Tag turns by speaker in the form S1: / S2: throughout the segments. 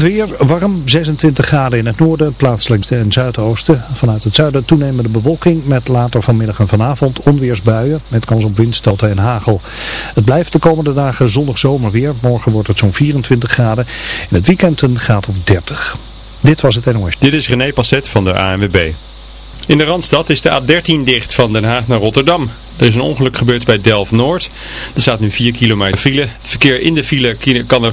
S1: Weer warm, 26 graden in het noorden, plaatselijk en zuidoosten. Vanuit het zuiden toenemende bewolking met later vanmiddag en vanavond onweersbuien met kans op windstoten en hagel. Het blijft de komende dagen zonnig zomerweer. Morgen wordt het zo'n 24 graden. In het weekend een graad of 30. Dit was het NOS.
S2: Dit is René Passet van de ANWB. In de Randstad is de A13 dicht van Den Haag naar Rotterdam. Er is een ongeluk gebeurd bij Delft-Noord. Er staat nu 4 kilometer file. Het verkeer in de file kan er...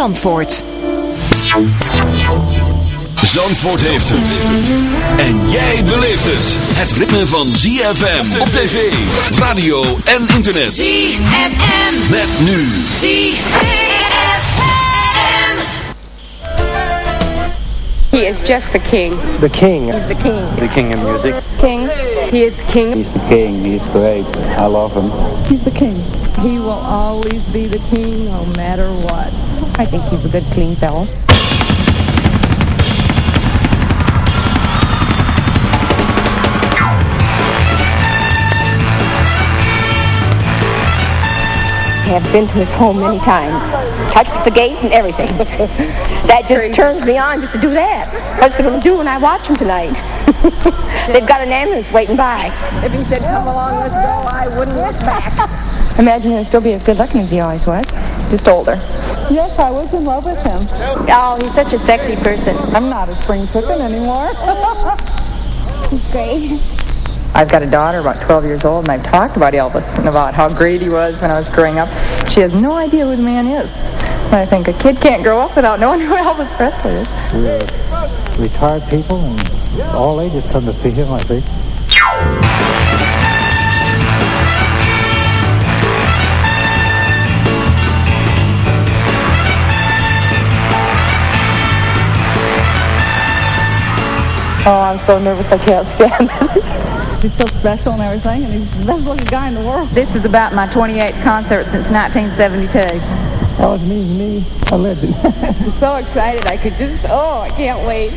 S3: Zandvoort.
S4: Zandvoort heeft het. En jij beleeft het. Het ritme van ZFM op tv, radio en internet.
S5: ZFM.
S4: Met nu.
S5: ZFM.
S6: He is just the king.
S7: The king.
S6: He's the king.
S7: The king of music.
S6: King. He is the king.
S7: He's the king. He's great. I love him.
S8: He's the king. He will always be the king no matter what.
S6: I think he's a good clean fellow. I have been to his home many times. Touched the gate and everything. that just turns me on just to do that. What's it going to do when I watch him tonight? They've got an ambulance waiting by.
S8: If he said, come along, let's go, I wouldn't look back.
S6: Imagine he'd still be as good looking as he always was. Just older.
S8: yes, I was in love with him.
S6: Oh, he's such a sexy person.
S8: I'm not a spring chicken anymore.
S6: He's great.
S9: I've got a daughter about 12 years old, and I've talked about Elvis and about how great he was when I was growing up. She has no idea who the man is. And I think a kid can't grow up without knowing who Elvis Presley is.
S7: We're retired people, and all ages come to see him, I think.
S9: Oh, I'm so nervous I can't stand it.
S8: He's so special and everything, and he's the best looking guy in the world.
S9: This is about my 28th concert since 1972.
S7: Oh, it means me, a legend.
S8: I'm so excited. I could just, oh, I can't wait.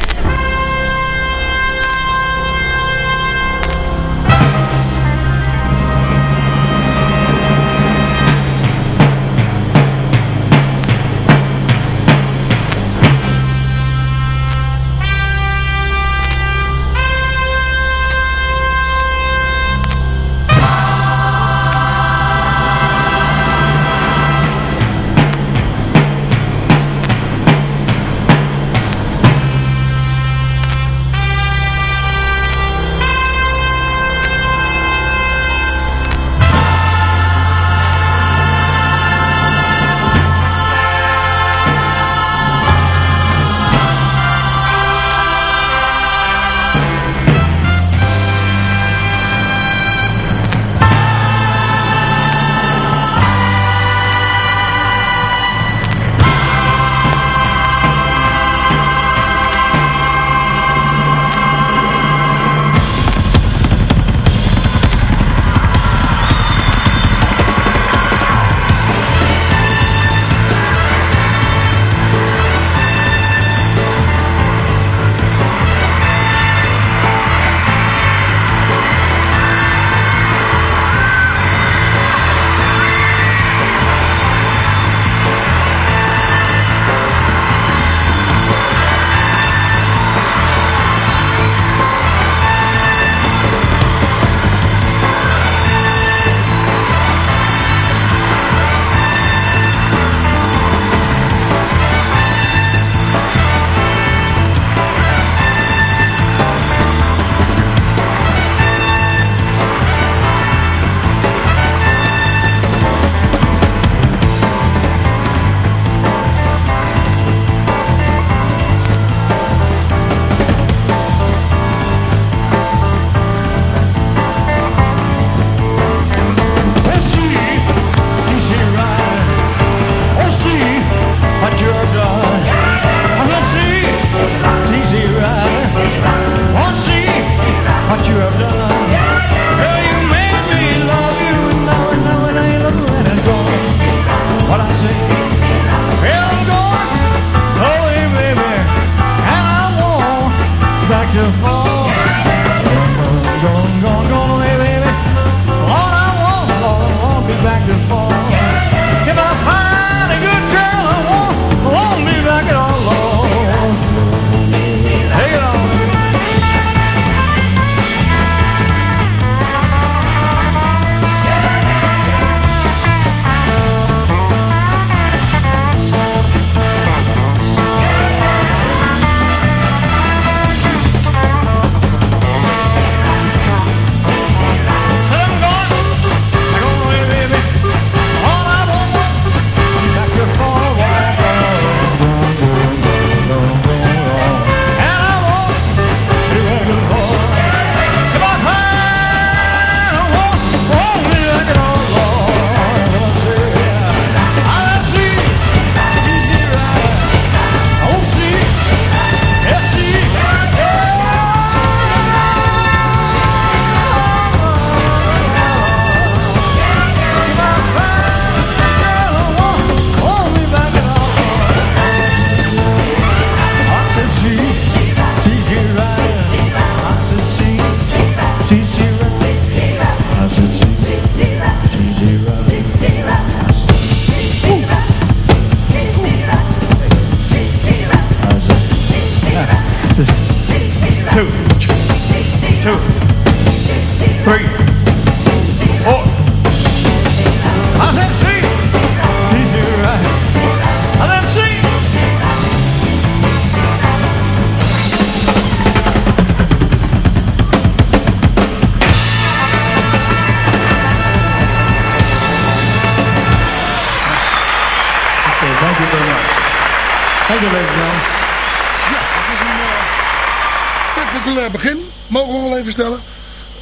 S10: Begin. Mogen we wel even stellen.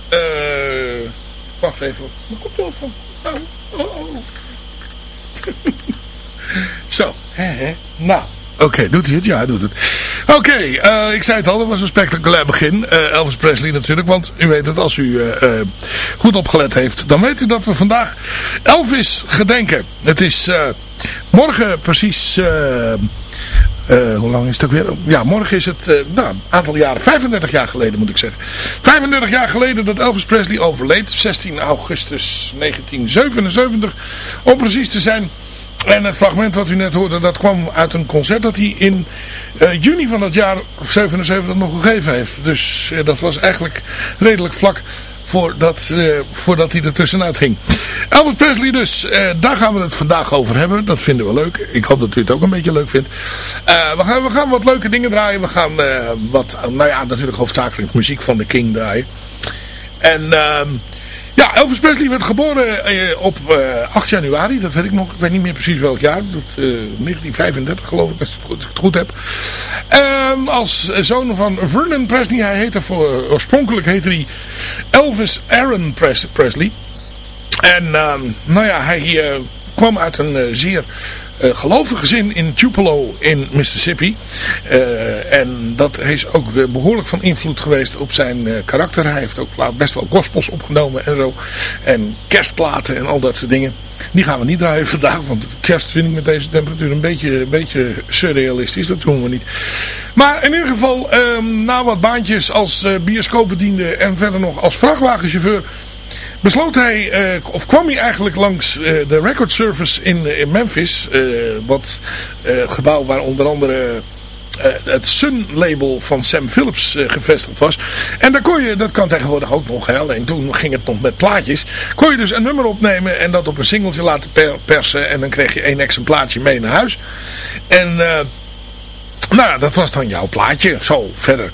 S10: Eh, wacht even. Wel van? Oh, oh, oh. Zo. Hè, hè. Nou. Oké, doet hij het? Ja, hij doet het. Oké, eh, ik zei het al, dat was een spectaculair begin. Eh, Elvis Presley natuurlijk, want u weet het, als u eh, eh, goed opgelet heeft, dan weet u dat we vandaag Elvis gedenken. Het is eh, morgen precies... eh, eh, hoe lang is het ook weer? Ja, morgen is het uh, nou, een aantal jaren, 35 jaar geleden moet ik zeggen. 35 jaar geleden dat Elvis Presley overleed. 16 augustus 1977, om precies te zijn. En het fragment wat u net hoorde, dat kwam uit een concert dat hij in uh, juni van dat jaar 77 nog gegeven heeft. Dus dat was eigenlijk redelijk vlak voordat, uh, voordat hij er tussenuit ging. Elvis Presley dus, uh, daar gaan we het vandaag over hebben. Dat vinden we leuk. Ik hoop dat u het ook een beetje leuk vindt. Uh, we, gaan, we gaan wat leuke dingen draaien. We gaan wat, nou ja, natuurlijk hoofdzakelijk muziek van de King draaien. En... ehm, ja, Elvis Presley werd geboren uh, op uh, 8 januari, dat weet ik nog. Ik weet niet meer precies welk jaar. Dat, uh, 1935 geloof ik, als ik het goed heb. Uh, als zoon van Vernon Presley. Hij heette voor, oorspronkelijk heette hij Elvis Aaron Pres Presley. En nou ja, hij kwam uit een zeer uh, gelovig gezin in Tupelo in Mississippi. Uh, en dat is ook behoorlijk van invloed geweest op zijn karakter. Hij heeft ook best wel gospels opgenomen en zo. En kerstplaten en al dat soort dingen. Die gaan we niet draaien vandaag, want kerst vind ik met deze temperatuur een beetje, een beetje surrealistisch. Dat doen we niet. Maar in ieder geval, um, na wat baantjes als bioscoopbediende en verder nog als vrachtwagenchauffeur besloot hij, uh, of kwam hij eigenlijk langs uh, de record service in, in Memphis. Uh, wat gebouw waar onder andere het Sun label van Sam Phillips gevestigd was. En daar kon je, dat kan tegenwoordig ook nog, hè, alleen toen ging het nog met plaatjes. Kon je dus een nummer opnemen en dat op een singeltje laten per persen. En dan kreeg je één exemplaartje mee naar huis. En... Nou dat was dan jouw plaatje. Zo, verder.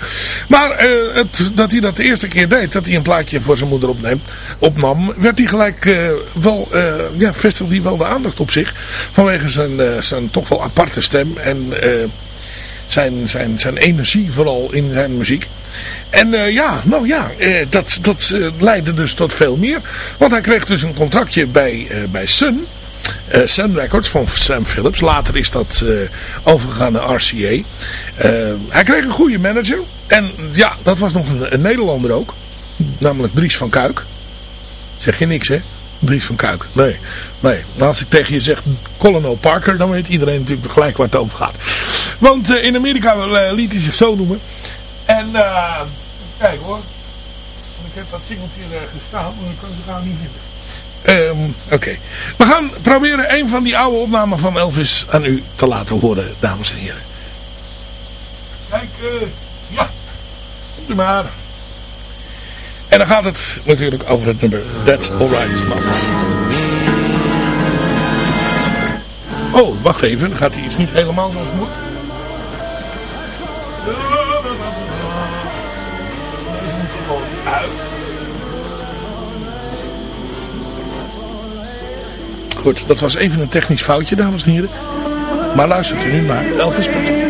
S10: Maar uh, het, dat hij dat de eerste keer deed, dat hij een plaatje voor zijn moeder opneemt, opnam, werd hij gelijk uh, wel, uh, ja, vestigde hij wel de aandacht op zich. Vanwege zijn, zijn toch wel aparte stem en zijn, zijn, zijn energie vooral in zijn muziek. En ja, nou ja, dat, dat leidde dus tot veel meer. Want hij kreeg dus een contractje bij, bij Sun. Uh, Records van Sam Phillips. Later is dat uh, overgegaan naar RCA. Uh, hij kreeg een goede manager. En ja, dat was nog een, een, Nederlander ook. Namelijk Dries van Kuik. Zeg je niks hè? Dries van Kuik. Nee. nee. Als ik tegen je zeg Colonel Parker. Dan weet iedereen natuurlijk gelijk waar het over gaat. Want in Amerika liet hij zich zo noemen. En kijk hoor. Ik heb dat singeltje gestaan. Maar ik kan ze gaan niet vinden. Um, Oké. We gaan proberen een van die oude opnamen van Elvis aan u te laten horen, dames en heren. Kijk, uh, ja. U maar. En dan gaat het natuurlijk over het nummer That's Alright. Oh, wacht even. Dan gaat hij iets niet helemaal zoals moet. Uit. Goed, dat was even een technisch foutje, dames en heren. Maar luistert u nu naar Elvis Presley.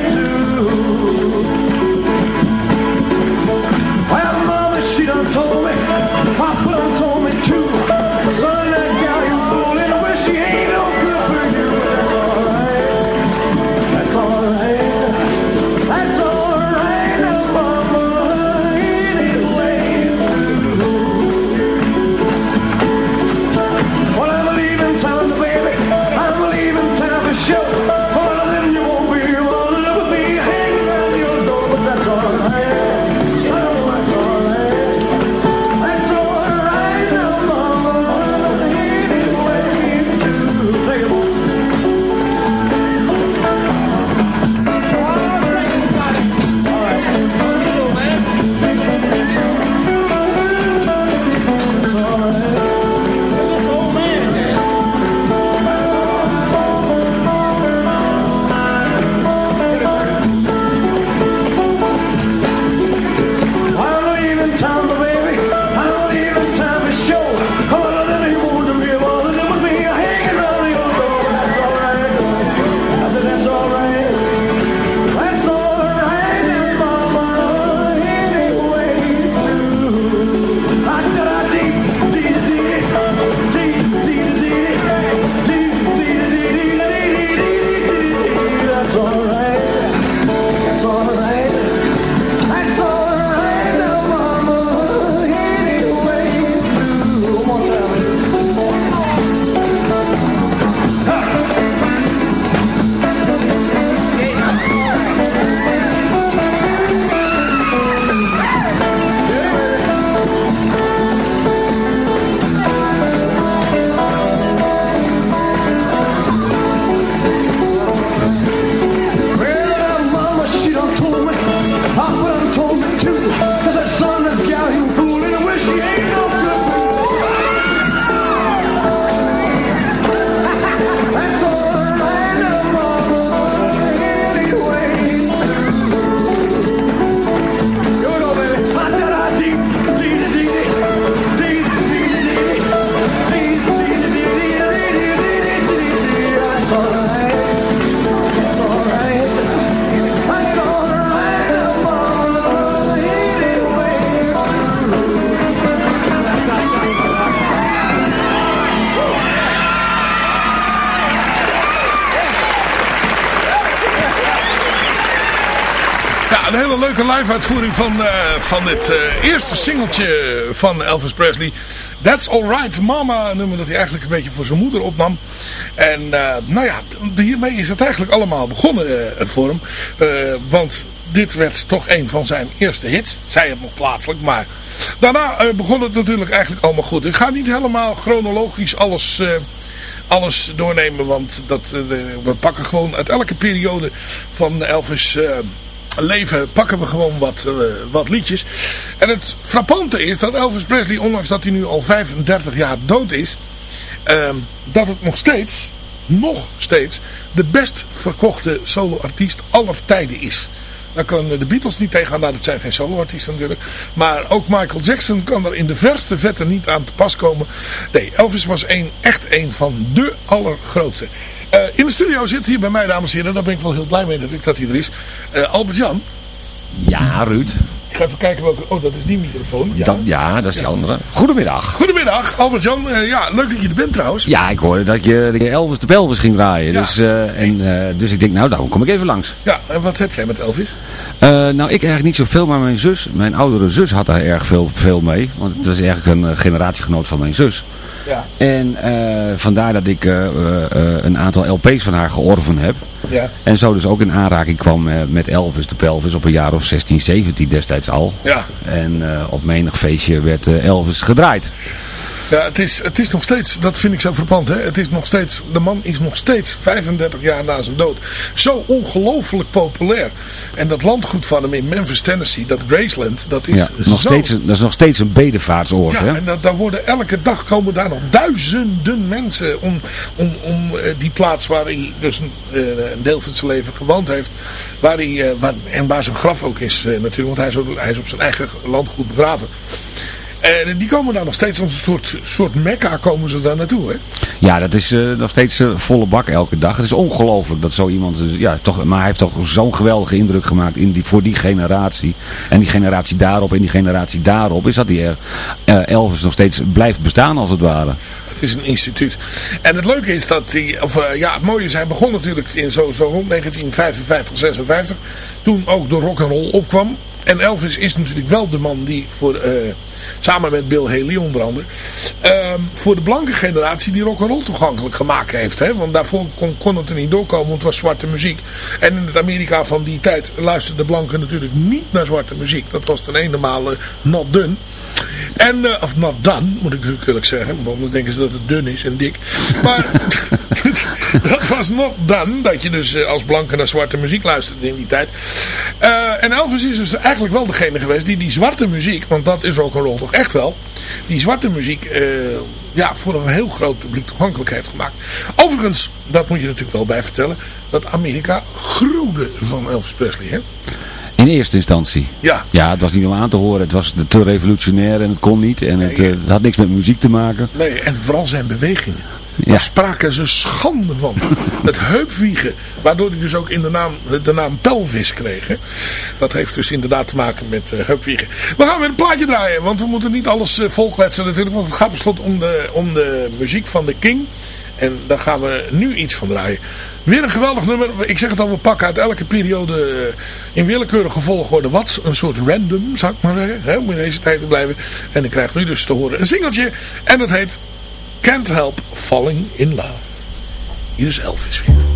S10: Live uitvoering van, uh, van dit uh, eerste singeltje van Elvis Presley. That's Alright Mama, een nummer dat hij eigenlijk een beetje voor zijn moeder opnam. En uh, nou ja, hiermee is het eigenlijk allemaal begonnen voor hem. want dit werd toch een van zijn eerste hits. Zij het nog plaatselijk, maar daarna begon het natuurlijk eigenlijk allemaal goed. Ik ga niet helemaal chronologisch alles alles doornemen. Want dat, we pakken gewoon uit elke periode van Elvis leven pakken we gewoon wat, uh, wat liedjes. En het frappante is dat Elvis Presley, ondanks dat hij nu al 35 jaar dood is, uh, dat het nog steeds, nog steeds, de best verkochte soloartiest aller tijden is. Daar kunnen de Beatles niet tegenaan, nou, dat zijn geen soloartiesten natuurlijk. Maar ook Michael Jackson kan er in de verste vette niet aan te pas komen. Nee, Elvis was een, echt een van de allergrootste. Uh, in de studio zit hier bij mij, dames en heren, daar ben ik wel heel blij mee dat, ik, dat hij er is. Uh, Albert-Jan.
S11: Ja, Ruud.
S10: Ik ga even kijken welke... Oh, dat is die microfoon.
S11: Ja, dat, ja dat is die andere. Goedemiddag.
S10: Goedemiddag, Albert-Jan. Uh, ja, leuk dat je er bent trouwens.
S11: Ja, ik hoorde dat je, dat je Elvis de Pelvis ging draaien. Ja. Dus, en, dus ik denk, nou, daarom kom ik even langs.
S10: Ja, en wat heb jij met Elvis?
S11: Nou, ik eigenlijk niet zoveel, maar mijn zus, mijn oudere zus had daar erg veel, veel mee. Want dat is eigenlijk een generatiegenoot van mijn zus. Ja. En uh, vandaar dat ik uh, een aantal LP's van haar georven heb. Ja. En zo dus ook in aanraking kwam met Elvis de Pelvis op een jaar of 16, 17 destijds al. Ja. En op menig feestje werd Elvis gedraaid.
S10: Ja, het is, het is nog steeds, dat vind ik zo verpand, hè. Het is nog steeds, de man is nog steeds 35 jaar na zijn dood. Zo ongelooflijk populair. En dat landgoed van hem in Memphis, Tennessee, dat Graceland, dat is
S11: ja, nog
S10: zo...
S11: Steeds, dat is nog steeds een bedevaartsoord,
S10: ja,
S11: hè.
S10: en dat, daar worden elke dag komen daar nog duizenden mensen om, om, om uh, die plaats waar hij dus een, uh, een deel van zijn leven gewoond heeft. Waar hij, uh, waar, en waar zijn graf ook is natuurlijk, want hij is, ook, hij is op zijn eigen landgoed begraven. En die komen daar nog steeds als een soort, soort mekka komen ze daar naartoe, hè?
S11: Ja, dat is uh, nog steeds uh, volle bak elke dag. Het is ongelooflijk dat zo iemand... Ja, toch, maar hij heeft toch zo'n geweldige indruk gemaakt in die, voor die generatie. En die generatie daarop en die generatie daarop. Is dat die uh, Elvis nog steeds blijft bestaan als het ware.
S10: Het is een instituut. En het leuke is dat hij... Of, ja, het mooie is, hij begon natuurlijk in zo, zo rond 1955, 56. Toen ook de rock and roll opkwam. En Elvis is natuurlijk wel de man die voor... Samen met Bill Haley onder andere. Um, voor de blanke generatie die rock'n'roll toegankelijk gemaakt heeft. Hè? Want daarvoor kon, het er niet doorkomen, want het was zwarte muziek. En in het Amerika van die tijd luisterden de blanken natuurlijk niet naar zwarte muziek. Dat was ten ene maal not done. En, uh, of not done, moet ik natuurlijk zeggen. Want dan denken ze dat het dun is en dik. Maar dat was not done. Dat je dus uh, als blanke naar zwarte muziek luisterde in die tijd. Uh, en Elvis is dus eigenlijk wel degene geweest die die zwarte muziek, want dat is ook een rol toch echt wel. Die zwarte muziek ja, voor een heel groot publiek toegankelijk heeft gemaakt. Overigens, dat moet je natuurlijk wel bij vertellen, dat Amerika groeide van Elvis Presley. Hè?
S11: In eerste instantie?
S10: Ja.
S11: Ja, het was niet om aan te horen. Het was te revolutionair en het kon niet. En het, nee, het had niks met muziek te maken.
S10: Nee, en vooral zijn bewegingen. Ja. Daar spraken ze schande van. het heupwiegen. Waardoor hij dus ook in de naam, de naam pelvis kreeg. Hè. Dat heeft dus inderdaad te maken met uh, heupwiegen. We gaan weer een plaatje draaien. Want we moeten niet alles uh, volkletsen natuurlijk. Want het gaat beslot om de, om de muziek van de King. En daar gaan we nu iets van draaien. Weer een geweldig nummer. Ik zeg het al, we pakken uit elke periode in willekeurige volgorde wat. Een soort random, zou ik maar zeggen. Hè, om in deze tijd te blijven. En ik krijg nu dus te horen een singeltje. En het heet Can't Help Falling in Love. Is Elvis weer.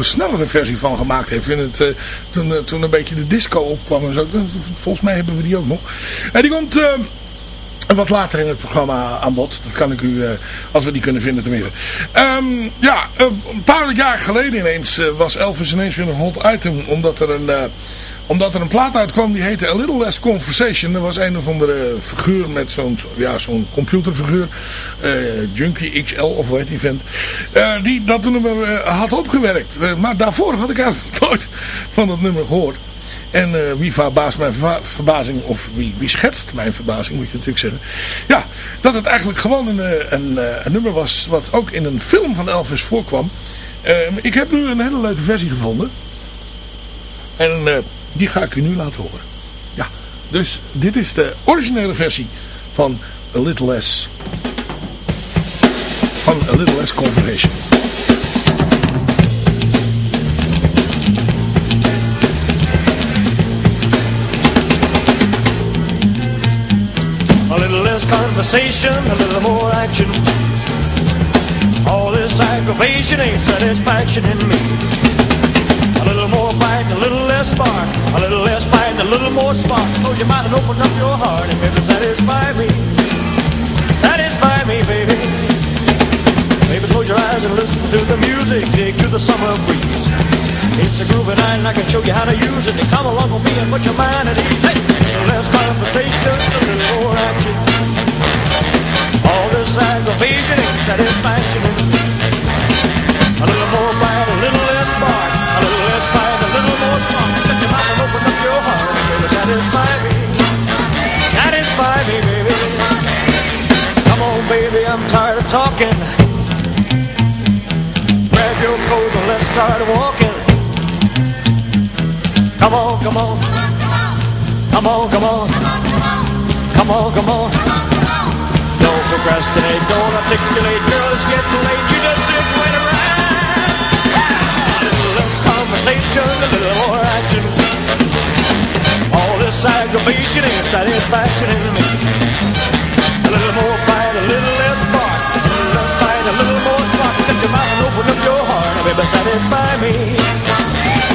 S10: Een snellere versie van gemaakt heeft. In het, eh, toen, eh, toen een beetje de disco opkwam en zo. Volgens mij hebben we die ook nog. En die komt... En wat later in het programma aan bod. Dat kan ik u, als we die kunnen vinden tenminste. Um, ja, een paar jaar geleden ineens was Elvis ineens weer een hot item. Omdat er een, omdat er een plaat uitkwam die heette A Little Less Conversation. Er was een of andere figuur met zo'n ja, zo'n computerfiguur. Uh, Junkie XL of hoe heet die vent. Uh, die dat nummer uh, had opgewerkt. maar daarvoor had ik eigenlijk nooit van dat nummer gehoord. En wie verbaast mijn verbazing, of wie, wie schetst mijn verbazing, moet je natuurlijk zeggen. Ja, dat het eigenlijk gewoon een, een, een nummer was wat ook in een film van Elvis voorkwam. ik heb nu een hele leuke versie gevonden. En die ga ik u nu laten horen. Ja, dus dit is de originele versie van A Little Less. Van A Little Less Conversation.
S12: A little less conversation, a little more action. All this aggravation ain't satisfaction in me. A little more bite, a little less spark. A little less fight, a little more spark. Your mind and open up your heart and baby, satisfy me. Eyes and listen to the music. Dig to the summer breeze. It's a groovy night and I can show you how to use it. To come along with me and put your mind at ease. Hey, less conversation, a little more action. All this aggravation ain't satisfaction. A little more fight, a little less spark. A little less fight, a little more spark. Shut your mouth and open up your heart. And baby, satisfy me. Satisfy me, baby. Come on, baby, I'm tired of talking. Let's start walking. Come on, come on. Come on, come on. Come on, come on. Don't procrastinate, don't articulate, girl, it's getting late. You just sit wait around A little less conversation, a little more action. All this aggravation and satisfaction in me. A little more fight, a little less spark. A little less fight, a little more. Shut your mouth and open up your heart, baby, satisfy me.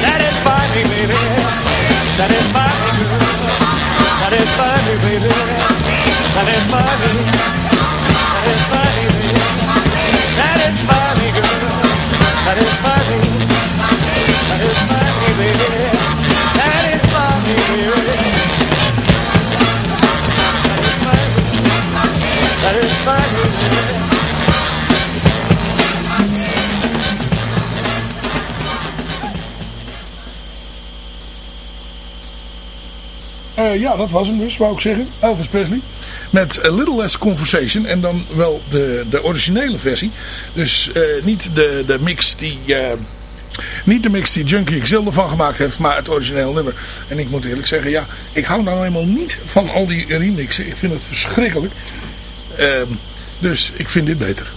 S12: Satisfy me, baby. Satisfy me, girl. Satisfy me, baby. Satisfy me. Satisfy me, baby. Satisfy me, girl. Satisfy me.
S10: Uh, ja, dat was hem dus, wou ik zeggen. Elvis Presley. Met A Little Less Conversation. En dan wel de, de originele versie. Dus uh, niet de, de mix die... Uh, niet de mix die Junkie XL ervan gemaakt heeft, maar het origineel nummer. En ik moet eerlijk zeggen, ja, ik hou nou helemaal niet van al die remixen. Ik vind het verschrikkelijk. Uh, dus ik vind dit beter.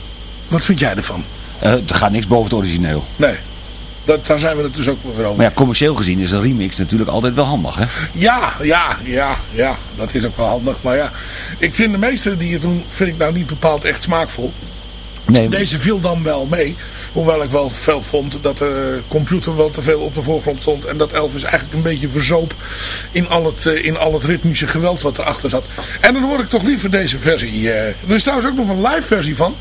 S10: Wat vind jij ervan?
S11: Er gaat niks boven het origineel.
S10: Nee. Dat, daar zijn we het dus ook weer over.
S11: Maar ja, commercieel gezien is een remix natuurlijk altijd wel handig, hè?
S10: Ja, ja, ja, ja. Dat is ook wel handig. Maar ja, ik vind de meeste die het doen, vind ik nou niet bepaald echt smaakvol. Nee, Deze viel dan wel mee. Hoewel ik wel veel vond dat de computer wel te veel op de voorgrond stond. En dat Elvis eigenlijk een beetje verzoop in al het, eh, in al het ritmische geweld wat erachter zat. En dan hoor ik toch liever deze versie. Eh. Er is trouwens ook nog een live versie van.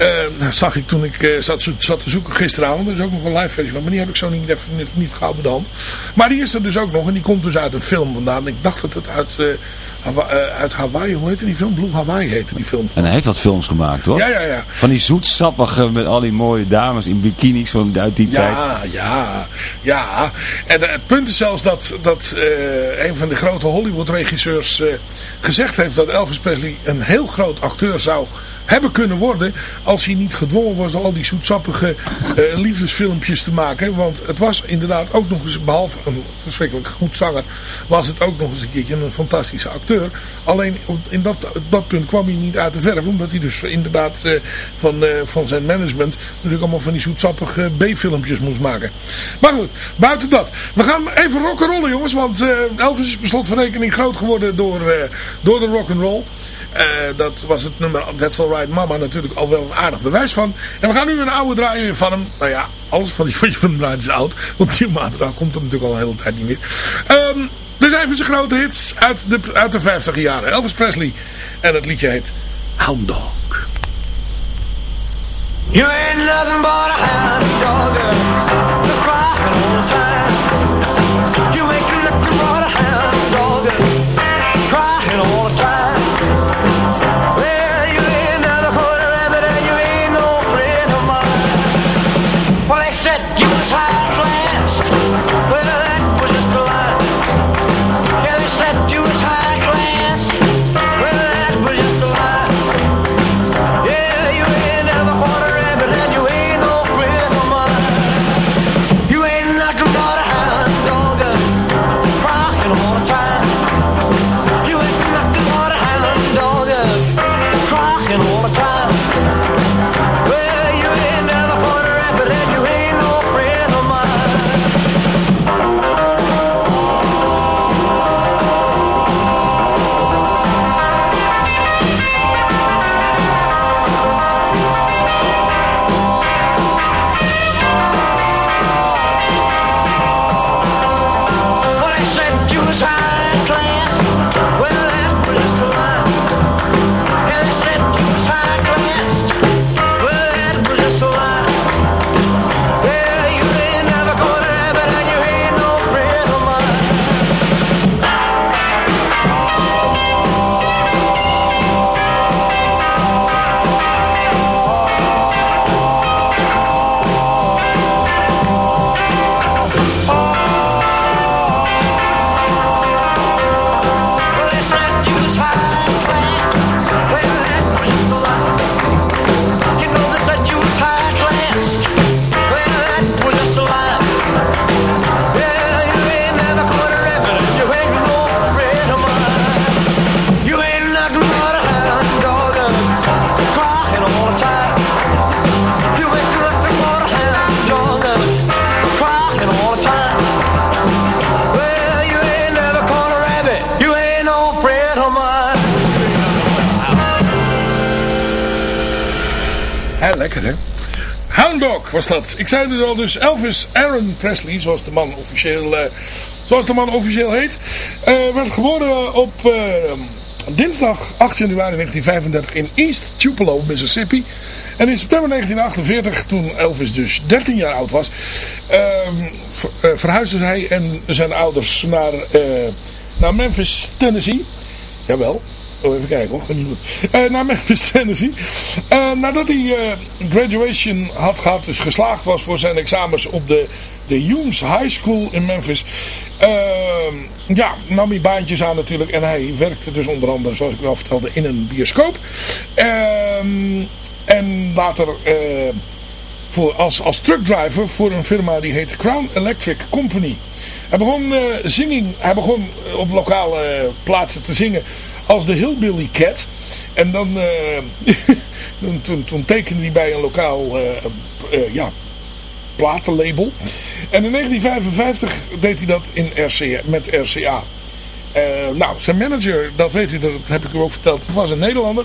S10: Uh, zag ik toen ik uh, zat, zat, te zoeken gisteravond. Er is ook nog een live versie van. Maar die heb ik zo niet, even, niet, niet gauw bij de hand. Maar die is er dus ook nog. En die komt dus uit een film vandaan. Ik dacht dat het uit, uh, uit Hawaii, hoe heette die film? Blue Hawaii heette die film.
S11: En hij heeft wat films gemaakt hoor.
S10: Ja, ja, ja.
S11: Van die zoetsappige met al die mooie dames in bikinis van uit die
S10: ja,
S11: tijd.
S10: Ja, ja, ja. En het punt is zelfs dat, dat een van de grote Hollywood regisseurs gezegd heeft dat Elvis Presley een heel groot acteur zou hebben kunnen worden als hij niet gedwongen was al die zoetsappige uh, liefdesfilmpjes te maken. Want het was inderdaad ook nog eens, behalve een verschrikkelijk goed zanger, was het ook nog eens een keertje een fantastische acteur. Alleen in dat, dat punt kwam hij niet uit de verf, omdat hij dus inderdaad uh, van, uh, van zijn management natuurlijk allemaal van die zoetsappige B-filmpjes moest maken. Maar goed, buiten dat. We gaan even rock'n'rollen jongens, want Elvis is beslot van rekening groot geworden door, door de rock'n'roll. Eh, dat was het nummer That's Alright Mama natuurlijk al wel een aardig bewijs van. En we gaan nu een oude draaien van hem. Nou ja, alles van die van hem draait is oud. Want die maatregel komt er natuurlijk al een hele tijd niet meer. Um, er zijn even zijn grote hits uit de, uit de 50 jaren. Elvis Presley. En het liedje heet Hound Dog.
S12: You ain't nothing but a
S10: hound dog, was dat. Ik zei het al, dus Elvis Aaron Presley, zoals de man officieel, eh, zoals de man officieel heet, eh, werd geboren op eh, dinsdag 8 januari 1935 in East Tupelo, Mississippi. En in september 1948, toen Elvis dus 13 jaar oud was, ehm, ver- eh, verhuisden hij en zijn ouders naar, naar Memphis, Tennessee. Jawel. Oh, even kijken hoor. Eh, naar Memphis, Tennessee. Eh, nadat hij eh, graduation had gehad, dus geslaagd was voor zijn examens op de, de Humes High School in Memphis. ehm, ja, nam hij baantjes aan natuurlijk. En hij werkte dus onder andere, zoals ik al vertelde, in een bioscoop. Ehm, en later voor, als, als truckdriver voor een firma die heette Crown Electric Company. Hij begon, eh, zinging, hij begon op lokale plaatsen te zingen als de Hillbilly Cat. En dan eh, toen, toen, toen tekende hij bij een lokaal eh, eh, ja, platenlabel. En in 1955 deed hij dat in RCA, met RCA. Nou, zijn manager, dat weet u, dat heb ik u ook verteld, was een Nederlander.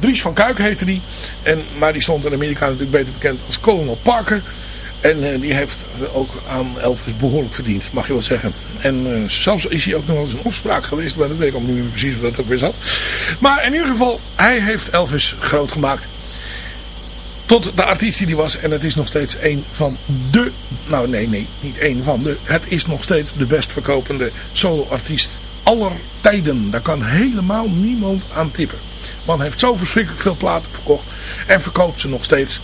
S10: Dries van Kuik heette die. En, maar die stond in Amerika natuurlijk beter bekend als Colonel Parker. En eh, die heeft ook aan Elvis behoorlijk verdiend, mag je wel zeggen. En eh, zelfs is hij ook nog wel eens een opspraak geweest, maar dat weet ik ook niet meer precies hoe dat ook weer zat. Maar in ieder geval, hij heeft Elvis groot gemaakt. Tot de artiest die hij was. En het is nog steeds een van de... Nou nee, nee, niet één van de... Het is nog steeds de best verkopende solo-artiest aller tijden. Daar kan helemaal niemand aan tippen. Man heeft zo verschrikkelijk veel platen verkocht. En verkoopt ze nog steeds.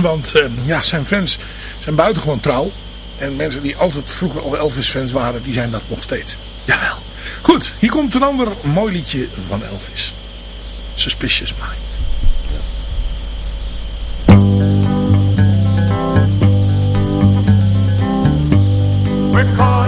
S10: Want eh, ja, zijn fans zijn buitengewoon trouw. En mensen die altijd vroeger al Elvis fans waren, die zijn dat nog steeds. Jawel. Goed, hier komt een ander mooi liedje van Elvis. Suspicious Mind.
S12: We're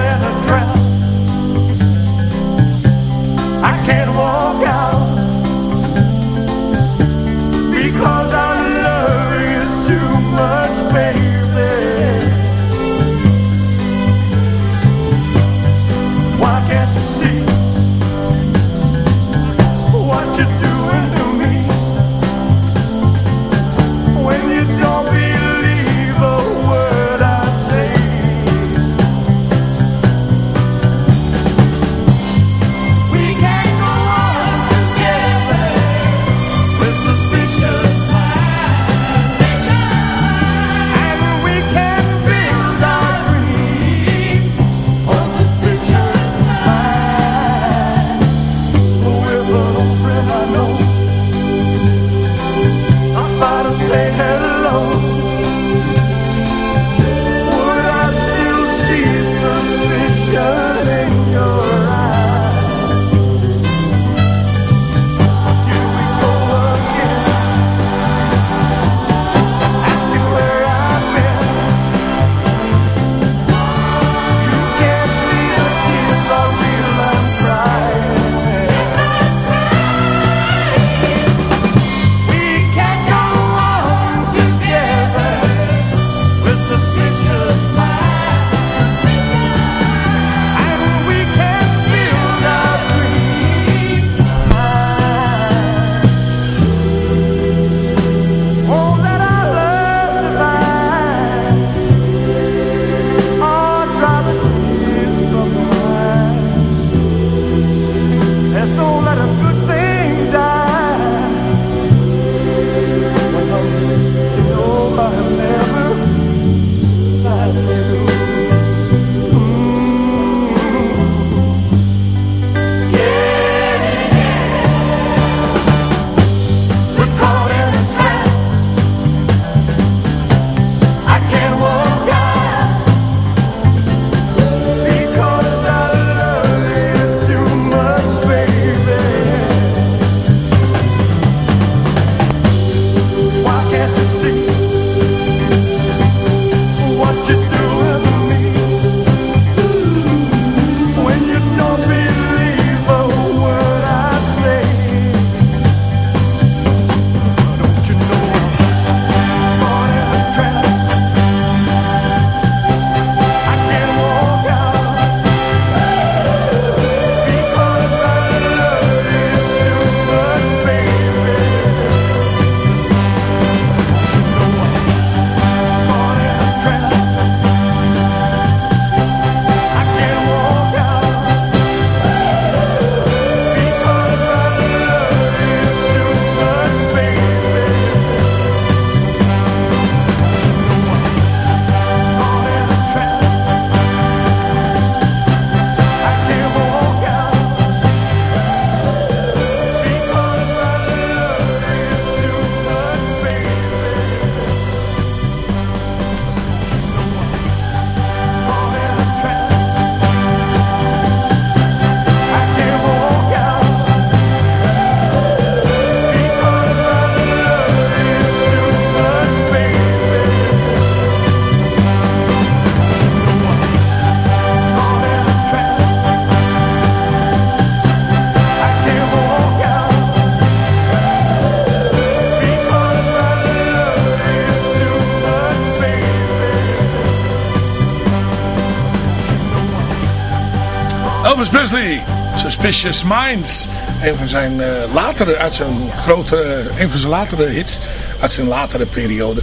S10: Suspicious Minds. Een van zijn uh, latere, uit zijn grote, uh, een van zijn latere hits, uit zijn latere periode.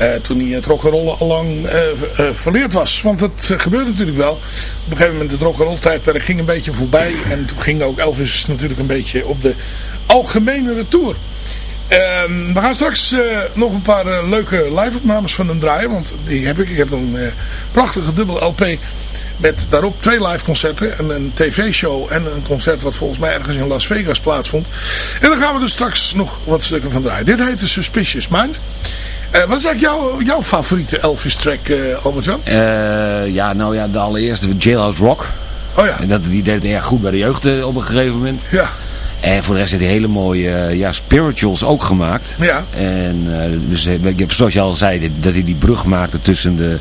S10: Uh, toen hij het rock'n'roll al lang verleerd was. Want het gebeurde natuurlijk wel. Op een gegeven moment het rock'n'roll tijdperk ging een beetje voorbij. En toen ging ook Elvis natuurlijk een beetje op de algemenere tour. Ehm, we gaan straks nog een paar leuke live-opnames van hem draaien. Want die heb ik. Ik heb een prachtige dubbel LP met daarop twee live concerten. En een tv-show en een concert wat volgens mij ergens in Las Vegas plaatsvond. En dan gaan we dus straks nog wat stukken van draaien. Dit heet de Suspicious Mind. Uh, wat is eigenlijk jouw, jouw favoriete Elvis track, uh, Albert-Jan?
S11: Uh, ja, nou ja, de allereerste, Jailhouse Rock.
S10: Oh ja.
S11: En dat, die deed het erg goed bij de jeugd op een gegeven moment.
S10: Ja.
S11: En voor de rest heeft hij hele mooie uh, ja, spirituals ook gemaakt.
S10: Ja.
S11: En uh, dus, zoals je al zei, dat hij die brug maakte tussen de,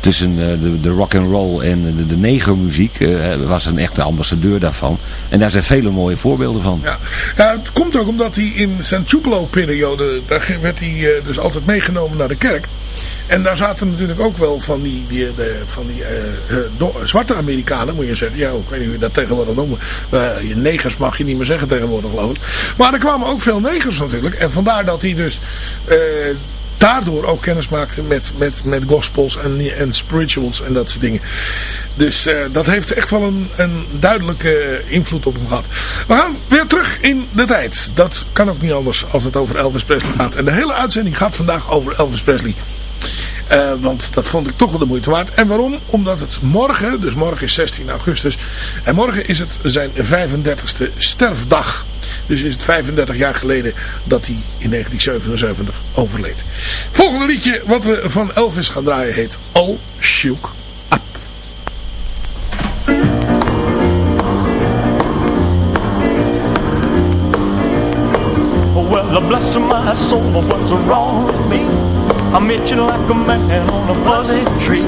S11: tussen de, de rock and roll en de, de negermuziek. Was een echte ambassadeur daarvan. En daar zijn vele mooie voorbeelden van.
S10: Ja, ja het komt ook omdat hij in zijn Tupelo-periode, daar werd hij dus altijd meegenomen naar de kerk. En daar zaten natuurlijk ook wel van die, die, de, van die uh, zwarte Amerikanen, moet je zeggen. Ja, ik weet niet hoe je dat tegenwoordig noemt. Je negers mag je niet meer zeggen tegenwoordig, geloof ik. Maar er kwamen ook veel negers natuurlijk. En vandaar dat hij dus daardoor ook kennis maakte met, met, met gospels en, en spirituals en dat soort dingen. Dus dat heeft echt wel een, een duidelijke invloed op hem gehad. We gaan weer terug in de tijd. Dat kan ook niet anders als het over Elvis Presley gaat. En de hele uitzending gaat vandaag over Elvis Presley. Uh, want dat vond ik toch wel de moeite waard. En waarom? Omdat het morgen, dus morgen is 16 augustus. En morgen is het zijn 35ste sterfdag. Dus is het 35 jaar geleden dat hij in 1977 overleed. Volgende liedje wat we van Elvis gaan draaien heet All Shook Up.
S12: Well, bless my soul, what's wrong with me? I'm itching like a man on a fuzzy tree.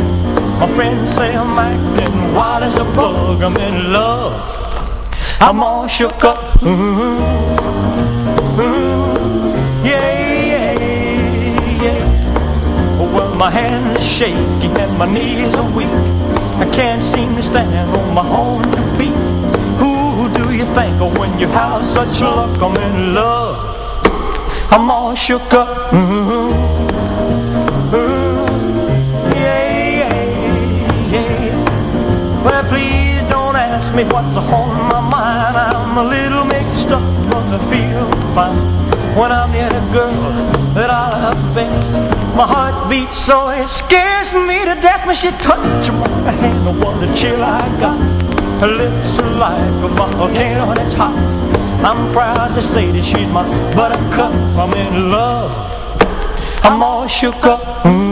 S12: My friends say I'm acting wild as a bug. I'm in love. I'm all shook up. Mm-hmm. Mm-hmm. Yeah, yeah, yeah. Well, my hands are shaky and my knees are weak. I can't seem to stand on my own two feet. Who do you think of when you have such luck? I'm in love. I'm all shook up. Mm-hmm. Ask me what's on my mind. I'm a little mixed up, but I feel fine when I'm near the girl that I love best. My heart beats so it scares me to death when she touches my hand. What a chill I got. Her lips are like a volcano that's hot. I'm proud to say that she's my buttercup. I'm in love. I'm all shook up. Mm -hmm.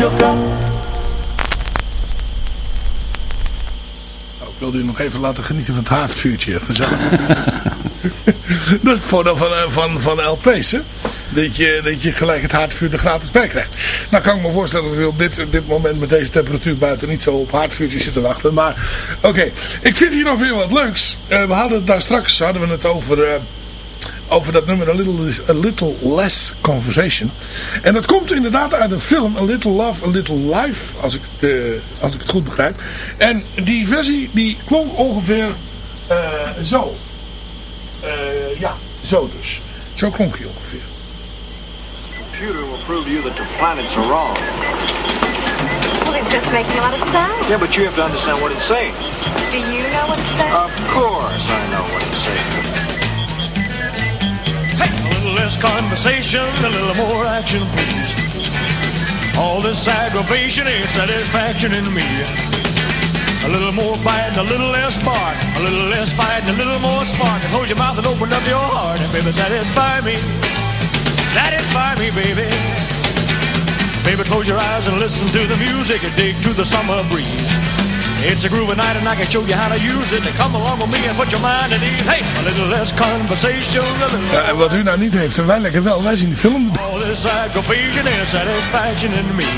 S12: Shook up.
S10: Ik wilde u nog even laten genieten van het haardvuurtje. Dat is het voordeel van, van, van LP's, hè? Dat je, dat je gelijk het haardvuur er gratis bij krijgt. Nou kan ik me voorstellen dat u op dit, dit moment met deze temperatuur buiten niet zo op haardvuurtjes zitten wachten. Maar oké, ik vind hier nog weer wat leuks. Uh, we hadden daar straks hadden we het over... Uh, over dat nummer A Little, A Little Less Conversation. En dat komt inderdaad uit een film A Little Love, A Little Life, als ik, uh, als ik het goed begrijp. En die versie die klonk ongeveer uh, zo. Uh, ja, zo dus. Zo klonk hij ongeveer.
S13: The computer will prove to you that the planets are wrong.
S14: Well, it's just making a lot of sound.
S13: Yeah, but you have to understand what it's saying.
S14: Do you know what it's saying?
S13: Of course I know what
S12: little less conversation, a little more action, please. All this aggravation is satisfaction in me. A little more bite, a little less bark. A little less fight, a little more spark. And close your mouth and open up your heart. And baby, satisfy me. Satisfy me, baby. Baby, close your eyes and listen to the music and dig to the summer breeze. It's a groovy night and I can show you how to use it. Come along with me and put your mind at ease. Hey, a little less conversation, a little
S10: Ja, en wat u nou niet heeft, en wij lekker wel, wij zien die film.
S12: All this aggravation and satisfaction in me.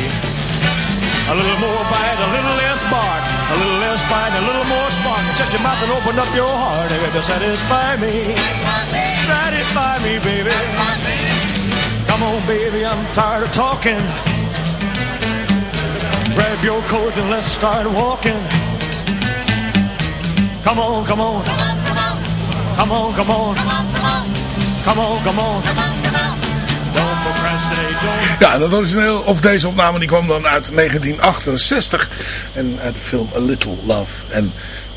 S12: A little more bite, a little less bark. A little less fight, a little more spark. Shut your mouth and open up your heart. Hey, baby, satisfy me. Satisfy me, baby. Come on, baby, I'm tired of talking. Grab your coat and let's start walking. Come on, come on. Come on, come on. Come on, come on. Don't procrastinate, don't
S10: Ja, dat origineel, of deze opname, die kwam dan uit 1968. En uit de film A Little Love. En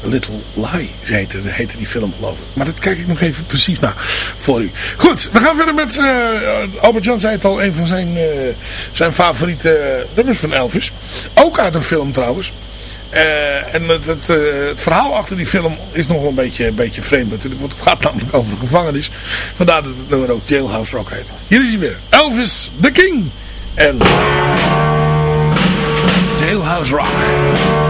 S10: Little Lie heette, heette die film, geloof ik. Maar dat kijk ik nog even precies na voor u. Goed, we gaan verder met... eh, Albert Jan zei het al, een van zijn, eh, zijn favoriete nummers van Elvis. Ook uit een film trouwens. Eh, en het, het, eh, het verhaal achter die film is nog wel een beetje, een beetje vreemd natuurlijk. Want het gaat namelijk over een gevangenis. Vandaar dat het nummer ook Jailhouse Rock heet. Hier is hij weer. Elvis the King. En...
S12: Jailhouse Rock.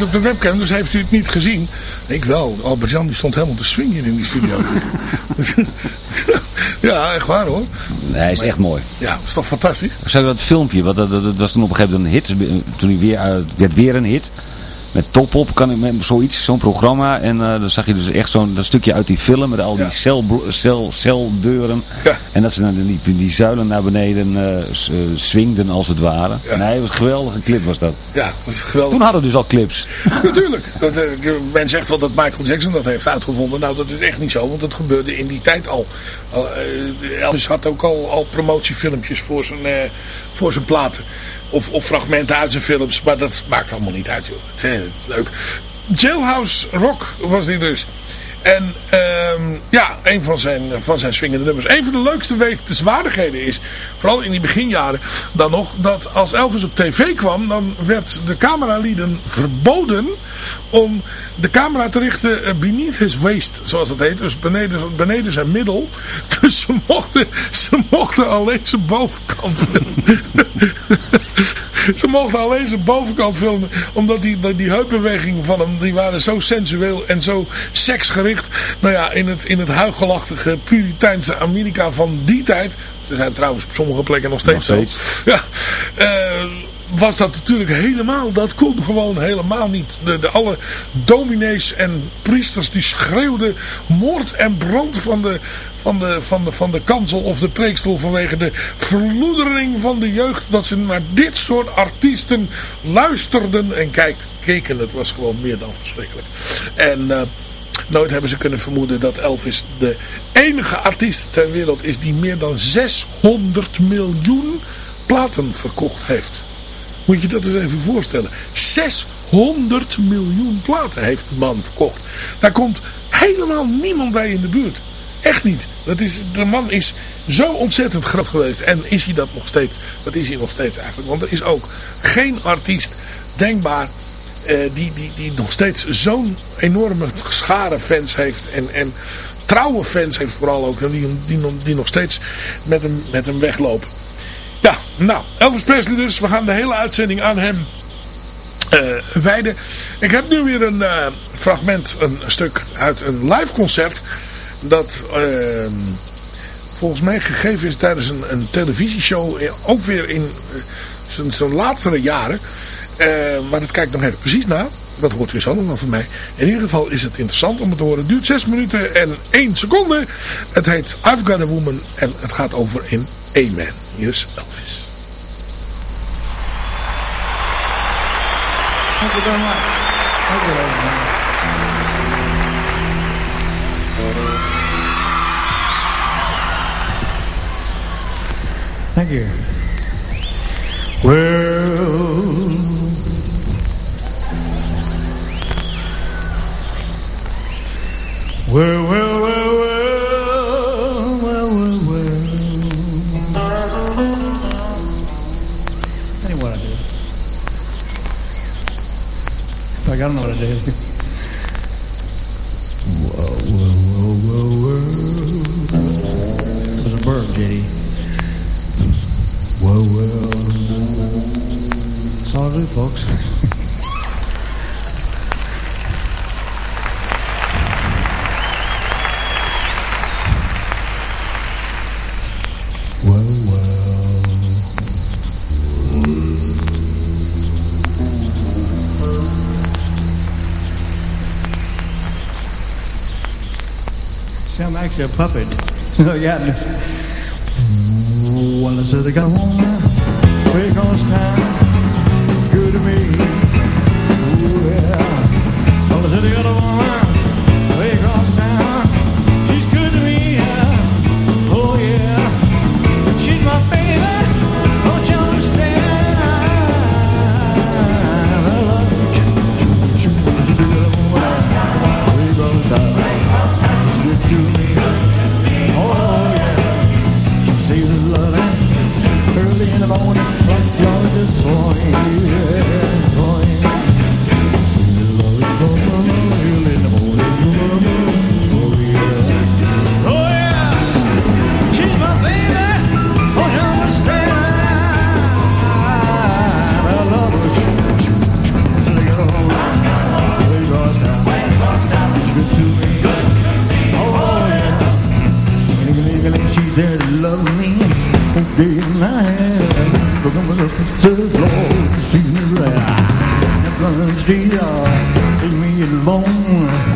S10: Niet op de webcam, dus heeft u het niet gezien. Ik wel. Albert Jan die stond helemaal te swingen in die studio. ja, echt waar hoor.
S11: Nee, hij is echt mooi.
S10: Ja, dat is toch fantastisch?
S11: Zou dat filmpje, wat, dat, dat, dat was toen op een gegeven moment een hit, toen hij weer, uit- werd weer een hit. Met Top Op, kan ik met zoiets, zo'n programma. En eh, dan zag je dus echt zo'n dat stukje uit die film met al die cel, cel, celdeuren. En dat ze dan die, die zuilen naar beneden eh, swingden als het ware. Nee, wat een geweldige clip was dat.
S10: Ja, is geweldig.
S11: Toen hadden we dus al clips.
S10: Natuurlijk. Dat, men zegt wel dat Michael Jackson dat heeft uitgevonden. Nou, dat is echt niet zo, want dat gebeurde in die tijd al. Elvis had ook al, al promotiefilmpjes voor zijn, voor zijn platen. Of, of fragmenten uit zijn films. Maar dat maakt allemaal niet uit, joh. Het, is leuk. Jailhouse Rock was die dus. En ehm, ja, een van zijn, van zijn swingende nummers. Een van de leukste wetenswaardigheden is, vooral in die beginjaren dan nog, dat als Elvis op tv kwam, dan werd de cameralieden verboden om de camera te richten eh, beneath his waist, zoals dat heet. Dus beneden, beneden zijn middel. Dus ze mochten, ze mochten alleen zijn bovenkant filmen. ze mochten alleen zijn bovenkant filmen. Omdat die, die heupbewegingen van hem, die waren zo sensueel en zo seksgericht. Nou ja, in het, in het huigelachtige Puriteinse Amerika van die tijd. Ze zijn trouwens op sommige plekken nog steeds, nog steeds. zo. Ja, uh, was dat natuurlijk helemaal, dat kon gewoon helemaal niet. De, alle dominees en priesters die schreeuwden moord en brand van de, van, de, van, de, van de kansel of de preekstoel vanwege de verloedering van de jeugd. Dat ze naar dit soort artiesten luisterden en kijk, keken. Het was gewoon meer dan verschrikkelijk. En... Uh, Nooit hebben ze kunnen vermoeden dat Elvis de enige artiest ter wereld is die meer dan 600 miljoen platen verkocht heeft. Moet je dat eens even voorstellen. 600 miljoen platen heeft de man verkocht. Daar komt helemaal niemand bij in de buurt. Echt niet. Dat is, de man is zo ontzettend groot geweest. En is hij dat nog steeds? Dat is hij nog steeds eigenlijk. Want er is ook geen artiest denkbaar eh, die, die, die nog steeds zo'n enorme schare fans heeft. En, en trouwe fans heeft vooral ook. Die, die, die nog steeds met hem, met hem weglopen. Ja, nou, Elvis Presley dus. We gaan de hele uitzending aan hem uh, wijden. Ik heb nu weer een uh, fragment, een stuk uit een live concert. Dat uh, volgens mij gegeven is tijdens een, een televisieshow. Ook weer in zijn latere jaren. maar dat kijk ik nog even precies na. Dat hoort weer zo nog van mij. In ieder geval is het interessant om het te horen. Het duurt 6 minuten en 1 seconde. Het heet I've Got a Woman. En het gaat over in Amen. Hier is Elvis.
S15: Thank you very much. Thank you very much. Thank you. Well, well, well, well, well, Actually a puppet. So oh, yeah. Well, I said I got a woman, where goes time, good to me. Ooh, yeah. Well, I said I got a woman, The. She's there. Gonna stay uh, leave me alone.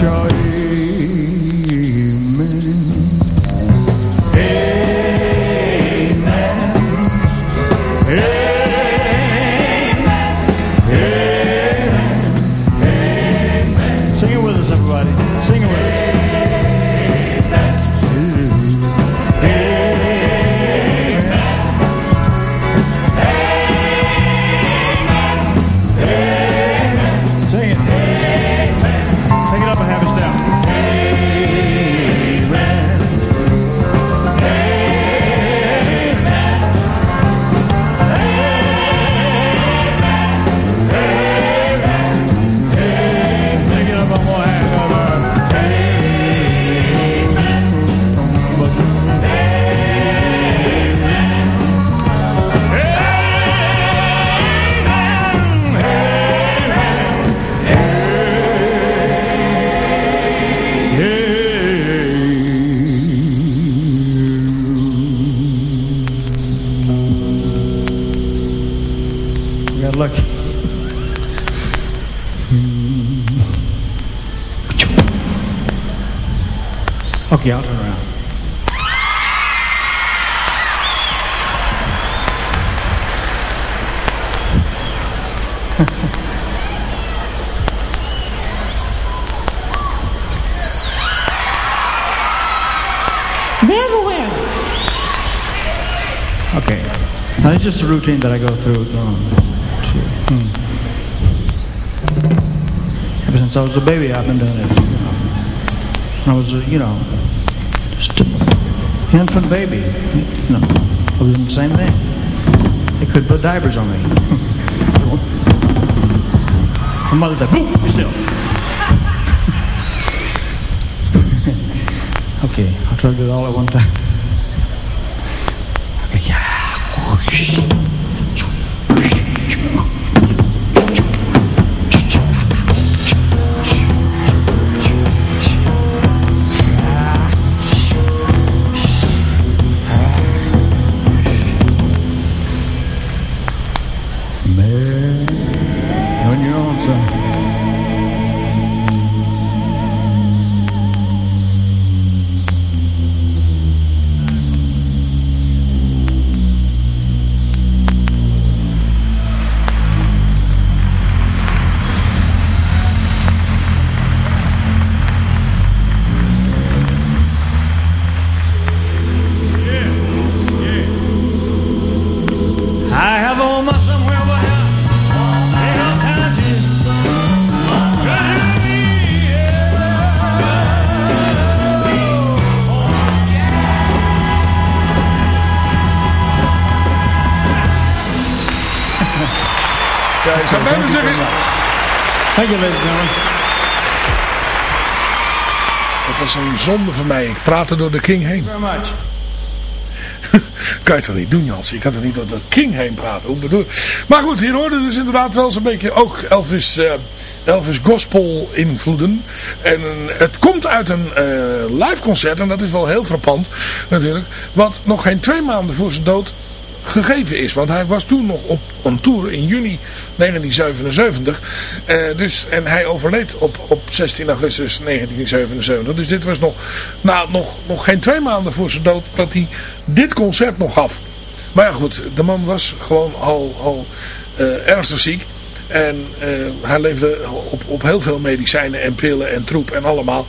S15: joy. Okay, I'll turn around. Okay. Now it's just a routine that I go through. To, hmm. Ever since I was a baby, I've been doing it. I was, you know, infant baby. No, know, I was the same thing. They could put diapers on me. My mother said, "Boom, be still." okay, I'll try to do it all at one time.
S10: Ik bijna zeggen...
S15: Thank you, ladies and gentlemen.
S10: Dat was een zonde van mij. Ik praatte door de King heen.
S15: Very much.
S10: kan je toch niet doen, Jans? Je kan toch niet door de King heen praten? Hoe bedoel Maar goed, hier hoorde dus inderdaad wel zo'n beetje ook Elvis, eh, Elvis Gospel invloeden. En het komt uit een eh, live concert, en dat is wel heel frappant natuurlijk. Wat nog geen twee maanden voor zijn dood gegeven is. Want hij was toen nog op een tour in juni 1977. Eh, dus, en hij overleed op, op 16 augustus 1977. Dus dit was nog, nou, nog, nog geen twee maanden voor zijn dood dat hij dit concert nog gaf. Maar ja goed, de man was gewoon al, al eh, ernstig ziek. En eh, hij leefde op, op heel veel medicijnen en pillen en troep en allemaal.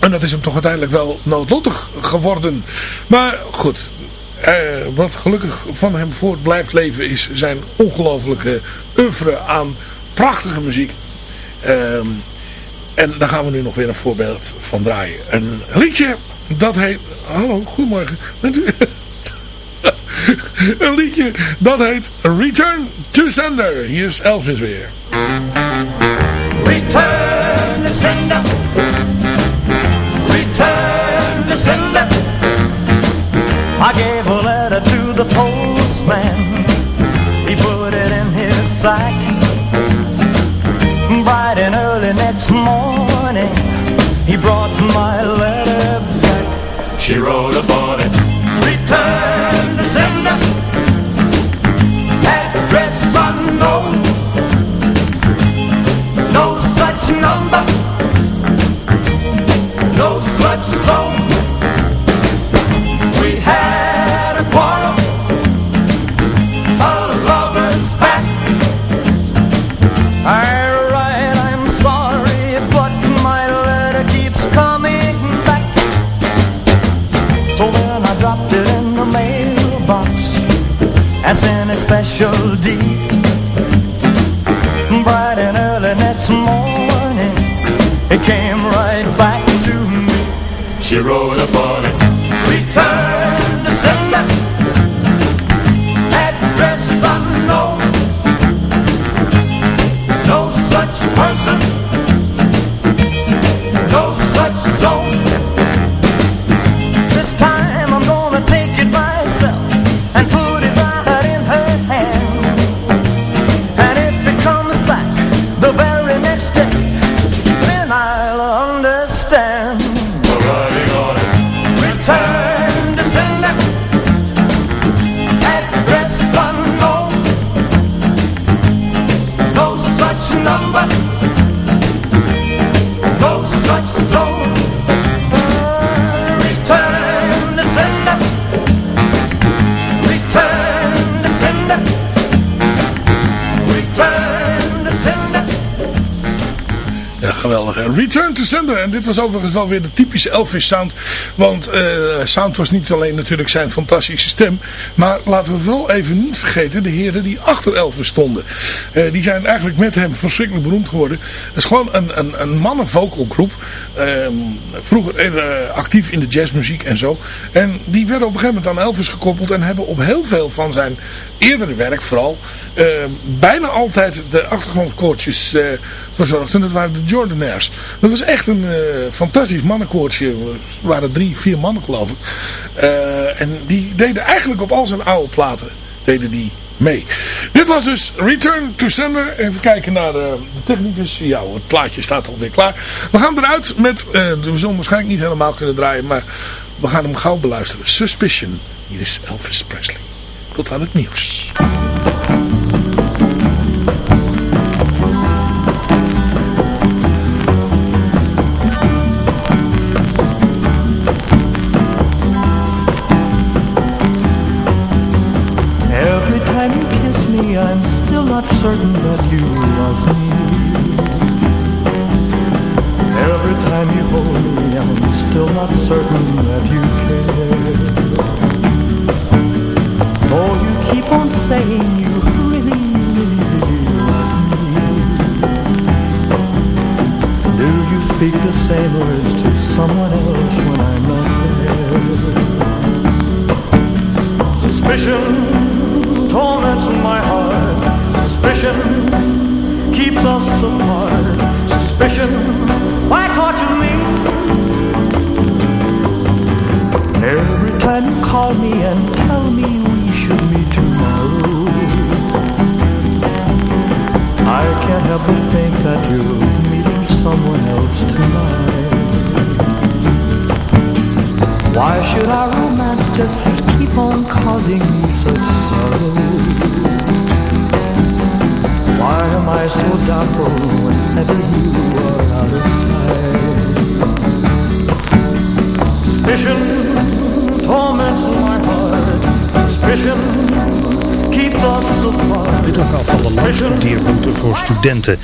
S10: En dat is hem toch uiteindelijk wel noodlottig geworden. Maar goed, eh, wat gelukkig van hem voort blijft leven is zijn ongelofelijke oeuvre aan prachtige muziek. Ehm, en daar gaan we nu nog weer een voorbeeld van draaien. Een liedje dat heet... Hallo, goedemorgen. Een liedje dat heet Return to Sender. Hier is Elvis weer.
S12: Return to sender. Return to sender. I next morning, he brought my letter back. She wrote upon it, Return
S10: En dit was overigens wel weer de typische Elvis sound. Want uh, sound was niet alleen natuurlijk zijn fantastische stem. Maar laten we vooral even niet vergeten de heren die achter Elvis stonden. Uh, die zijn eigenlijk met hem verschrikkelijk beroemd geworden. Het is gewoon een, een, een mannenvocalgroep. Uh, vroeger actief in de jazzmuziek en zo. En die werden op een gegeven moment aan Elvis gekoppeld. En hebben op heel veel van zijn eerdere werk vooral. bijna altijd de achtergrondkoortjes verzorgd. En dat waren de Jordanaires. Dat was echt een uh, fantastisch mannenkoortje. Er waren drie, vier mannen geloof ik. Uh, en die deden eigenlijk op al zijn oude platen. Deden die mee. Dit was dus Return to Sender. Even kijken naar de, de technicus. Ja, het plaatje staat alweer klaar. We gaan eruit met, uh, we zullen waarschijnlijk niet helemaal kunnen draaien, maar we gaan hem gauw beluisteren. Suspicion. Hier is Elvis Presley. Tot aan het nieuws.
S15: Am I so doubtful whenever you are out of sight? Suspicion torments my heart. Suspicion keeps
S1: Dit ook afvallen landsportierboete voor studenten.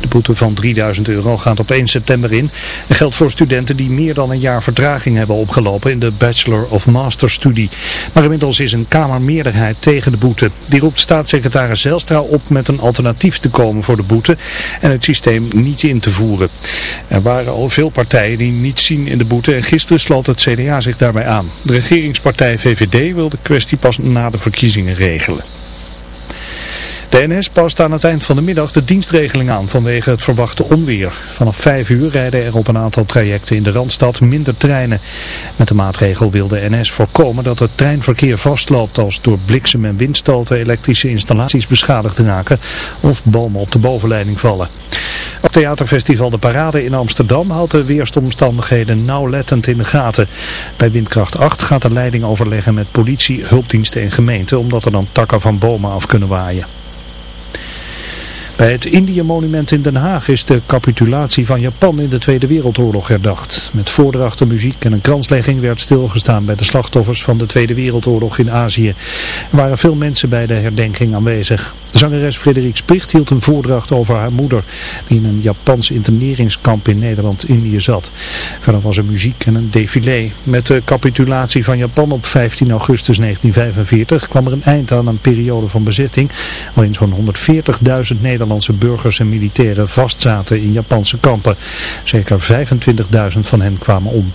S1: De boete van 3000 euro gaat op 1 september in en geldt voor studenten die meer dan een jaar vertraging hebben opgelopen in de Bachelor of Master studie. Maar inmiddels is een kamermeerderheid tegen de boete. Die roept staatssecretaris Zelstra op met een alternatief te komen voor de boete en het systeem niet in te voeren. Er waren al veel partijen die niet zien in de boete en gisteren sloot het CDA zich daarbij aan. De regeringspartij VVD wil de kwestie pas na de verkiezingen regelen. De NS past aan het eind van de middag de dienstregeling aan vanwege het verwachte onweer. Vanaf 5 uur rijden er op een aantal trajecten in de Randstad minder treinen. Met de maatregel wil de NS voorkomen dat het treinverkeer vastloopt als door bliksem en windstoten elektrische installaties beschadigd raken of bomen op de bovenleiding vallen. Op theaterfestival De Parade in Amsterdam houdt de weersomstandigheden nauwlettend in de gaten. Bij windkracht 8 gaat de leiding overleggen met politie, hulpdiensten en gemeenten omdat er dan takken van bomen af kunnen waaien. Bij het Indië-monument in Den Haag is de capitulatie van Japan in de Tweede Wereldoorlog herdacht. Met voordrachten, muziek en een kranslegging werd stilgestaan bij de slachtoffers van de Tweede Wereldoorlog in Azië. Er waren veel mensen bij de herdenking aanwezig. Zangeres Frederik Spricht hield een voordracht over haar moeder, die in een Japans interneringskamp in Nederland-Indië zat. Verder was er muziek en een défilé. Met de capitulatie van Japan op 15 augustus 1945 kwam er een eind aan een periode van bezetting, waarin zo'n 140.000 Nederlandse burgers en militairen vastzaten in Japanse kampen. Zeker 25.000 van hen kwamen om.